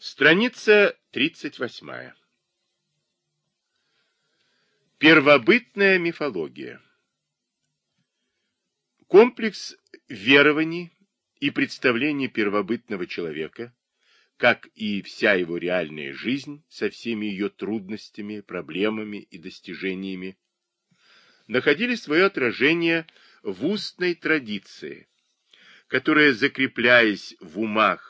Страница 38. Первобытная мифология. Комплекс верований и представлений первобытного человека, как и вся его реальная жизнь со всеми ее трудностями, проблемами и достижениями, находили свое отражение в устной традиции, которая, закрепляясь в умах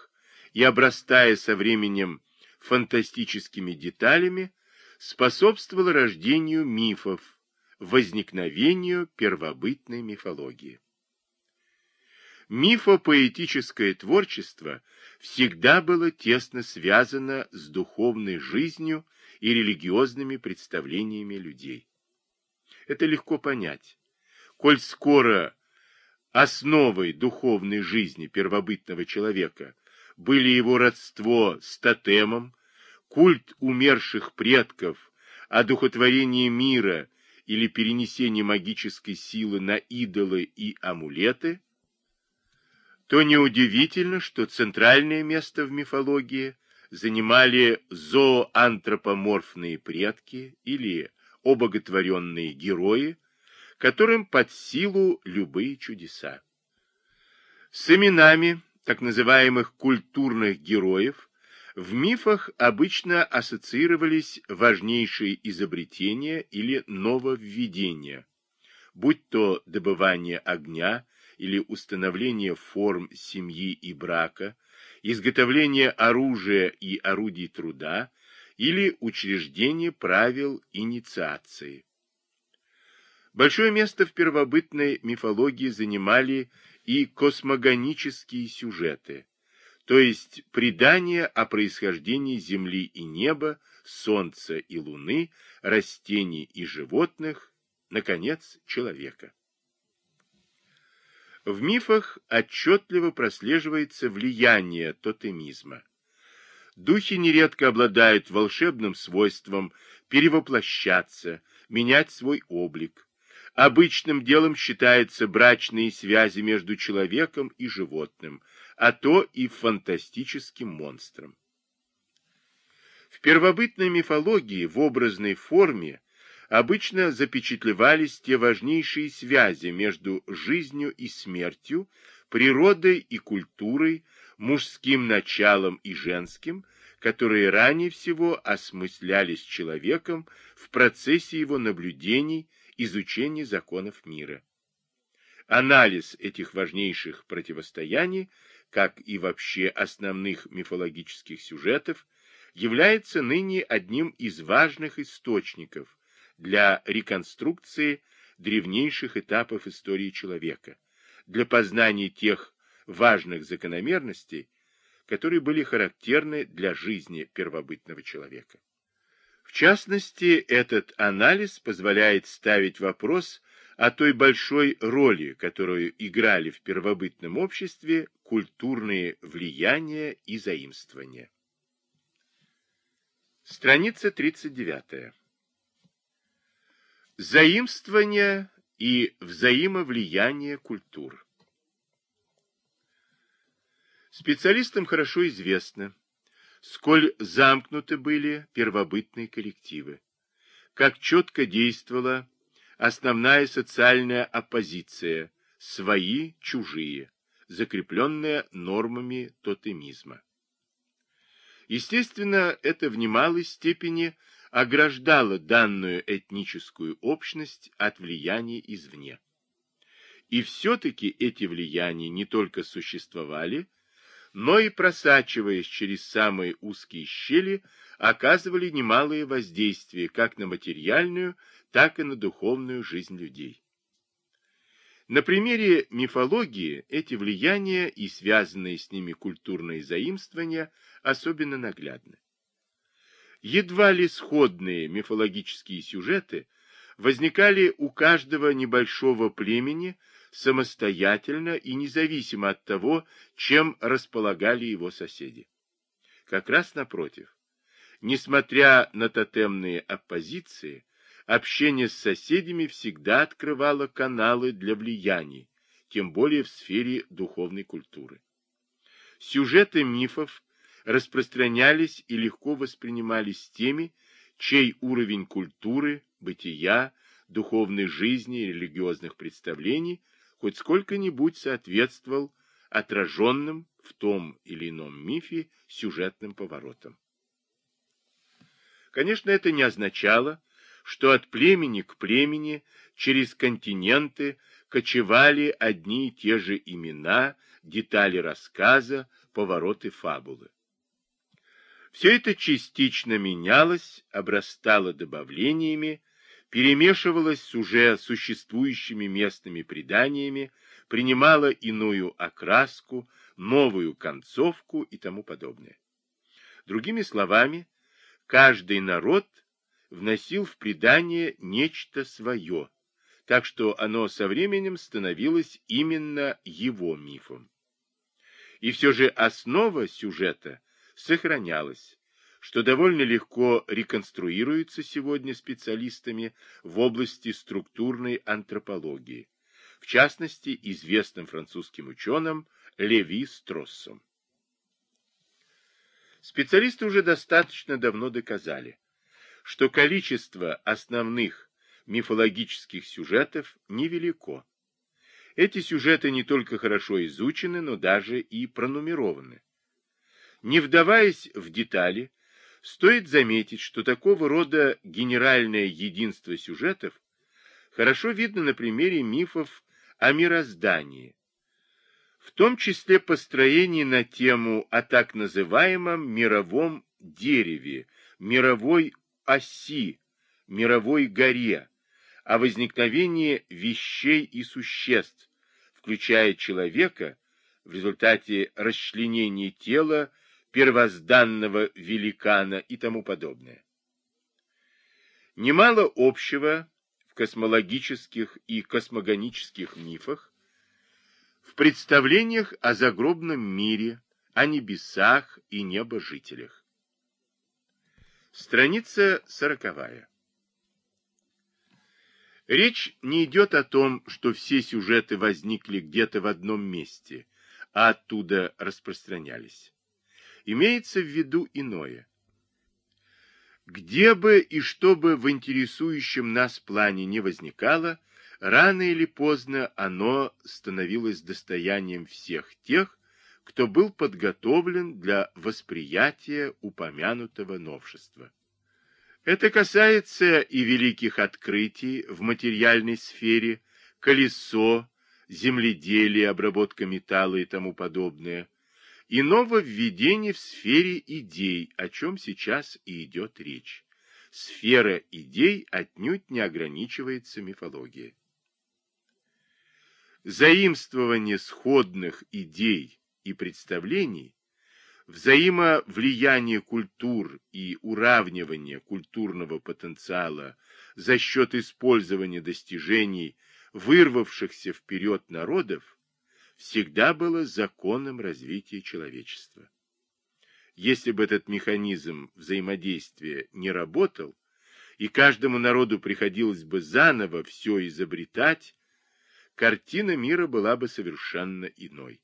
и обрастая со временем фантастическими деталями, способствовала рождению мифов, возникновению первобытной мифологии. Мифопоэтическое творчество всегда было тесно связано с духовной жизнью и религиозными представлениями людей. Это легко понять. Коль скоро основой духовной жизни первобытного человека были его родство с тотемом, культ умерших предков, одухотворение мира или перенесение магической силы на идолы и амулеты, то неудивительно, что центральное место в мифологии занимали зооантропоморфные предки или обоготворенные герои, которым под силу любые чудеса. С именами так называемых культурных героев в мифах обычно ассоциировались важнейшие изобретения или нововведения, будь то добывание огня или установление форм семьи и брака, изготовление оружия и орудий труда или учреждение правил инициации. Большое место в первобытной мифологии занимали и космогонические сюжеты, то есть предания о происхождении Земли и неба, Солнца и Луны, растений и животных, наконец, человека. В мифах отчетливо прослеживается влияние тотемизма. Духи нередко обладают волшебным свойством перевоплощаться, менять свой облик. Обычным делом считаются брачные связи между человеком и животным, а то и фантастическим монстром. В первобытной мифологии в образной форме обычно запечатлевались те важнейшие связи между жизнью и смертью, природой и культурой, мужским началом и женским, которые ранее всего осмыслялись человеком в процессе его наблюдений, изучения законов мира. Анализ этих важнейших противостояний, как и вообще основных мифологических сюжетов, является ныне одним из важных источников для реконструкции древнейших этапов истории человека, для познания тех важных закономерностей, которые были характерны для жизни первобытного человека. В частности, этот анализ позволяет ставить вопрос о той большой роли, которую играли в первобытном обществе культурные влияния и заимствования. Страница 39. Заимствование и взаимовлияние культур. Специалистам хорошо известно, сколь замкнуты были первобытные коллективы, как четко действовала основная социальная оппозиция «свои, чужие», закрепленная нормами тотемизма. Естественно, это в немалой степени ограждало данную этническую общность от влияний извне. И все-таки эти влияния не только существовали, но и просачиваясь через самые узкие щели, оказывали немалое воздействие как на материальную, так и на духовную жизнь людей. На примере мифологии эти влияния и связанные с ними культурные заимствования особенно наглядны. Едва ли сходные мифологические сюжеты возникали у каждого небольшого племени самостоятельно и независимо от того, чем располагали его соседи. Как раз напротив. Несмотря на тотемные оппозиции, общение с соседями всегда открывало каналы для влияний, тем более в сфере духовной культуры. Сюжеты мифов распространялись и легко воспринимались теми, чей уровень культуры, бытия, духовной жизни и религиозных представлений хоть сколько-нибудь соответствовал отраженным в том или ином мифе сюжетным поворотам. Конечно, это не означало, что от племени к племени через континенты кочевали одни и те же имена, детали рассказа, повороты фабулы. Все это частично менялось, обрастало добавлениями, перемешивалось с уже существующими местными преданиями, принимало иную окраску, новую концовку и тому подобное. Другими словами, каждый народ вносил в предание нечто свое, так что оно со временем становилось именно его мифом. И все же основа сюжета сохранялась, что довольно легко реконструируется сегодня специалистами в области структурной антропологии, в частности известным французским ученым Леви Строссом. Специалисты уже достаточно давно доказали, что количество основных мифологических сюжетов невелико. Эти сюжеты не только хорошо изучены, но даже и пронумерованы. Не вдаваясь в детали, стоит заметить, что такого рода генеральное единство сюжетов хорошо видно на примере мифов о мироздании, в том числе построении на тему о так называемом мировом дереве, мировой оси, мировой горе, о возникновении вещей и существ, включая человека, в результате расчленения тела первозданного великана и тому подобное. Немало общего в космологических и космогонических мифах, в представлениях о загробном мире, о небесах и небожителях. Страница сороковая. Речь не идет о том, что все сюжеты возникли где-то в одном месте, а оттуда распространялись. Имеется в виду иное. Где бы и что бы в интересующем нас плане не возникало, рано или поздно оно становилось достоянием всех тех, кто был подготовлен для восприятия упомянутого новшества. Это касается и великих открытий в материальной сфере, колесо, земледелие, обработка металла и тому подобное, и нововведение в сфере идей, о чем сейчас и идет речь. Сфера идей отнюдь не ограничивается мифологией. Заимствование сходных идей и представлений, взаимовлияние культур и уравнивание культурного потенциала за счет использования достижений вырвавшихся вперед народов всегда было законом развития человечества. Если бы этот механизм взаимодействия не работал, и каждому народу приходилось бы заново все изобретать, картина мира была бы совершенно иной.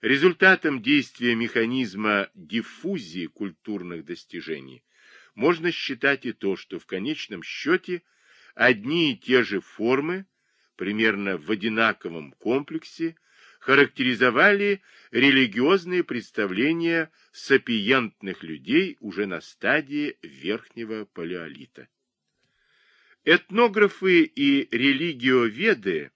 Результатом действия механизма диффузии культурных достижений можно считать и то, что в конечном счете одни и те же формы, примерно в одинаковом комплексе, характеризовали религиозные представления сапиентных людей уже на стадии верхнего палеолита. Этнографы и религиоведы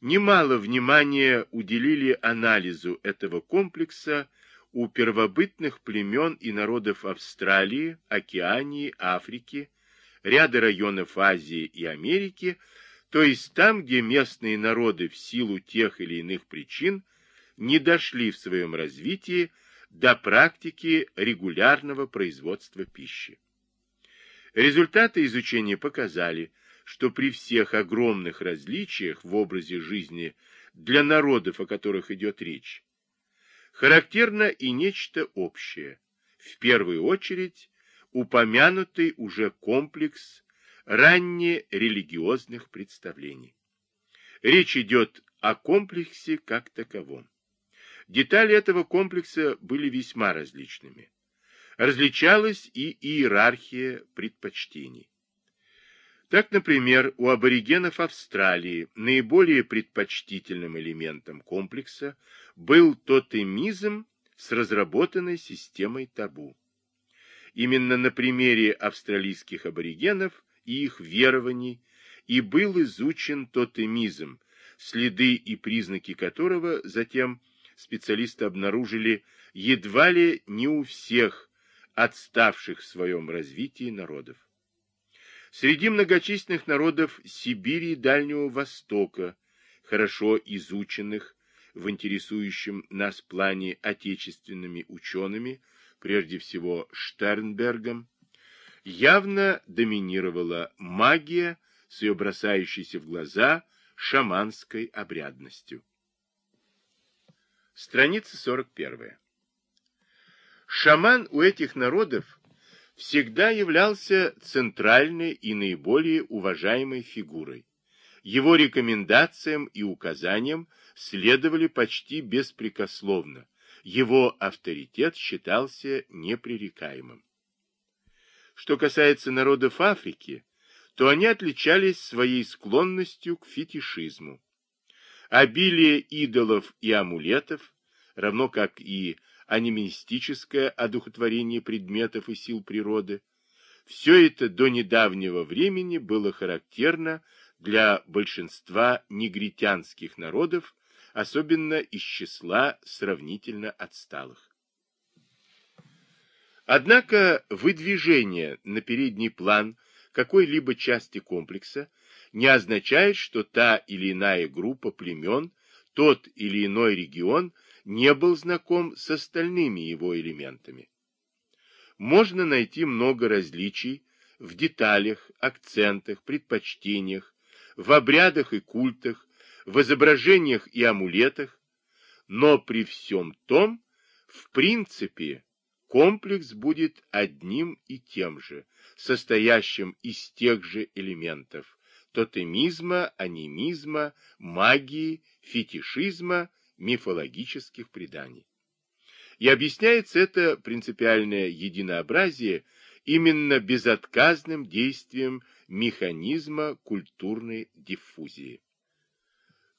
немало внимания уделили анализу этого комплекса у первобытных племен и народов Австралии, Океании, Африки, ряда районов Азии и Америки, то есть там, где местные народы в силу тех или иных причин не дошли в своем развитии до практики регулярного производства пищи. Результаты изучения показали, что при всех огромных различиях в образе жизни для народов, о которых идет речь, характерно и нечто общее, в первую очередь упомянутый уже комплекс раннерелигиозных представлений. Речь идет о комплексе как таковом. Детали этого комплекса были весьма различными. Различалась и иерархия предпочтений. Так, например, у аборигенов Австралии наиболее предпочтительным элементом комплекса был тотемизм с разработанной системой табу. Именно на примере австралийских аборигенов их верований и был изучен тотемизм, следы и признаки которого затем специалисты обнаружили едва ли не у всех отставших в своем развитии народов. Среди многочисленных народов Сибири и Дальнего Востока, хорошо изученных в интересующем нас плане отечественными учеными, прежде всего Штернбергом, явно доминировала магия с ее бросающейся в глаза шаманской обрядностью. Страница 41. Шаман у этих народов всегда являлся центральной и наиболее уважаемой фигурой. Его рекомендациям и указаниям следовали почти беспрекословно. Его авторитет считался непререкаемым. Что касается народов Африки, то они отличались своей склонностью к фетишизму. Обилие идолов и амулетов, равно как и анимистическое одухотворение предметов и сил природы, все это до недавнего времени было характерно для большинства негритянских народов, особенно из числа сравнительно отсталых. Однако выдвижение на передний план какой-либо части комплекса не означает, что та или иная группа племен, тот или иной регион не был знаком с остальными его элементами. Можно найти много различий в деталях, акцентах, предпочтениях, в обрядах и культах, в изображениях и амулетах, но при всем том, в принципе, комплекс будет одним и тем же, состоящим из тех же элементов тотемизма, анимизма, магии, фетишизма, мифологических преданий. И объясняется это принципиальное единообразие именно безотказным действием механизма культурной диффузии.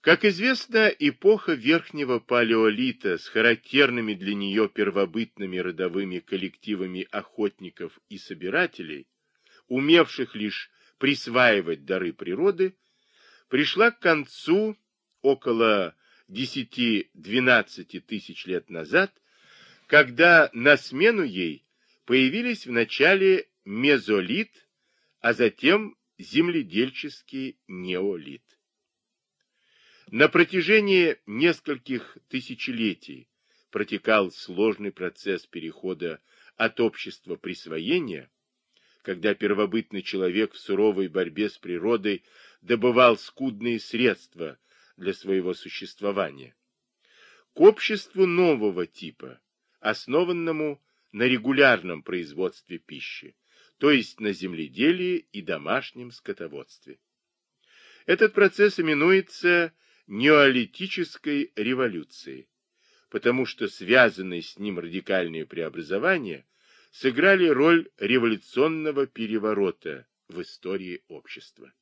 Как известно, эпоха Верхнего Палеолита с характерными для нее первобытными родовыми коллективами охотников и собирателей, умевших лишь присваивать дары природы, пришла к концу около 10-12 тысяч лет назад, когда на смену ей появились вначале мезолит, а затем земледельческий неолит. На протяжении нескольких тысячелетий протекал сложный процесс перехода от общества присвоения, когда первобытный человек в суровой борьбе с природой добывал скудные средства для своего существования, к обществу нового типа, основанному на регулярном производстве пищи, то есть на земледелии и домашнем скотоводстве. Этот процесс именуется неолитической революции, потому что связанные с ним радикальные преобразования сыграли роль революционного переворота в истории общества.